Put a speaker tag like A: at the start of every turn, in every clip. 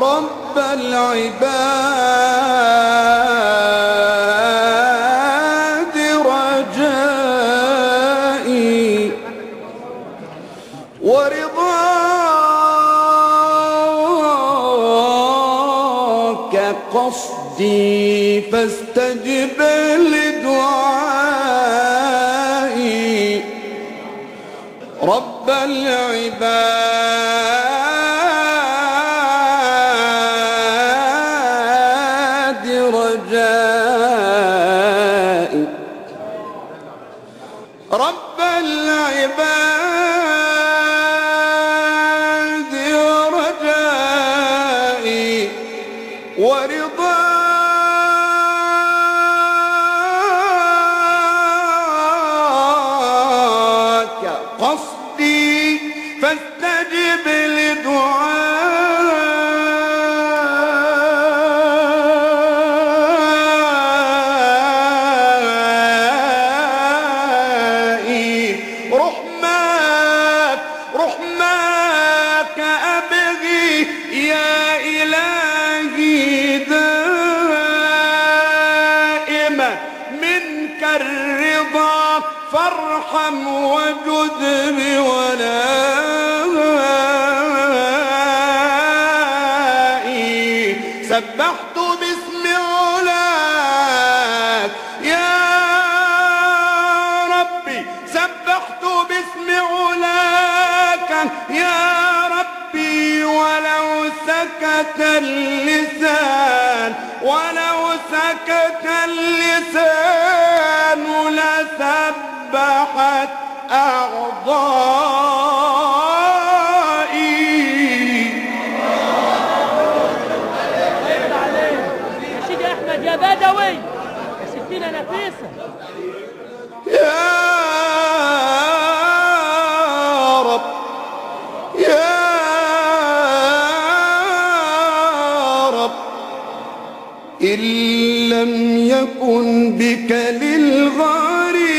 A: رب العباد رجائي ورضاك قصدي فاستجب لدعائي رب العباد رب العباد رجائي ورضاك. قصدي فاستجب لدعائي رحماك رحماك أبغي يا إلهي دائما منك الرضا فارحم وجد بولائي. سبحت باسم سكت اللسان ولو سكت اللسان لسبحت أعضائي.
B: يا بدوي يا ستينا نفيسه
A: إن لم يكن بك للغريب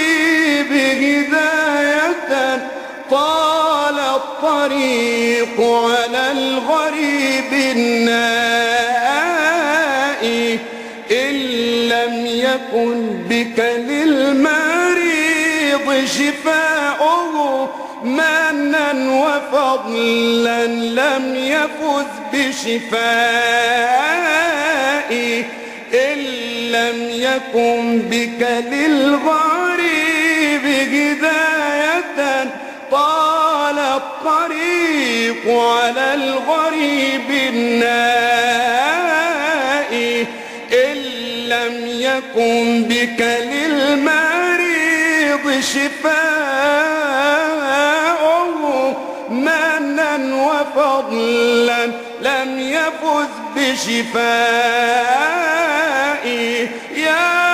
A: هداية طال الطريق على الغريب النائي. إن لم يكن بك للمريض شفاؤه منا وفضلا لم يفز إن لم يكن بك للغريب هداية طال الطريق على الغريب النائي. إن لم يكن بك للمريض شفاؤه منا وفضلا لم يفز بشفائي. يا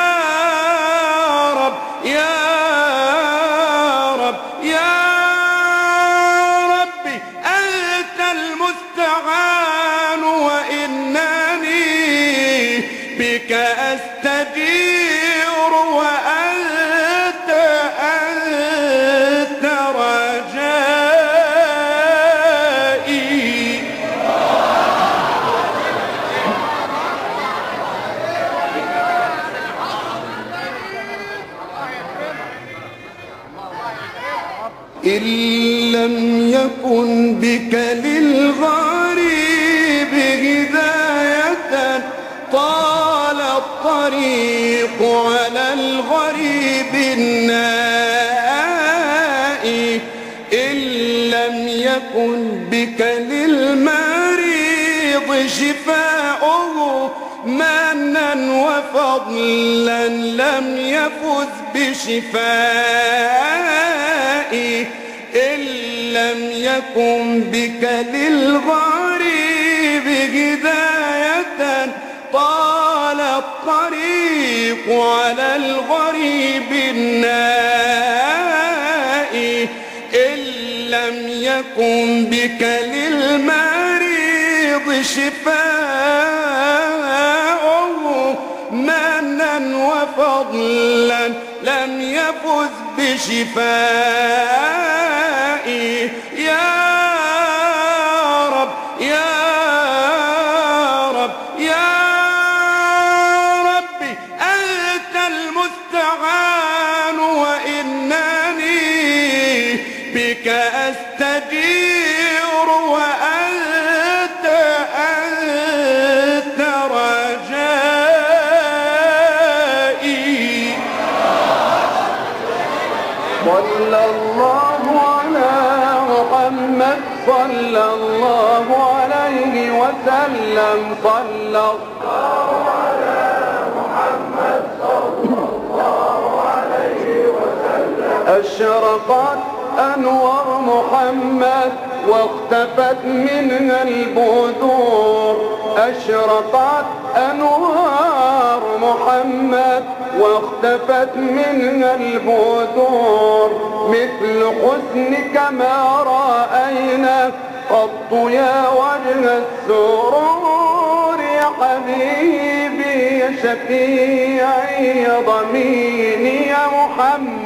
A: إن لم يكن بك للغريب هداية طال الطريق على الغريب النائي. إن لم يكن بك للمريض شفاؤه منا وفضلا لم يفز إن لم يكن بك للغريب هداية طال الطريق على الغريب النائي. إن لم يكن بك للمريض شفاؤه فضلا لم يفز بشفائي يا رب يا رب يا رب أنت المستعان وإنني بك أستجيب. صلى الله على محمد صلى الله عليه وسلم صلى الله على محمد صلى الله عليه وسلم. أشرقت أنوار محمد واختفت منها البذور. أشرقت أنوار محمد واختفت منها البذور مثل حسنك ما رأينا. قط يا وجه السرور يا حبيبي يا شفيعي يا ضميني يا محمد.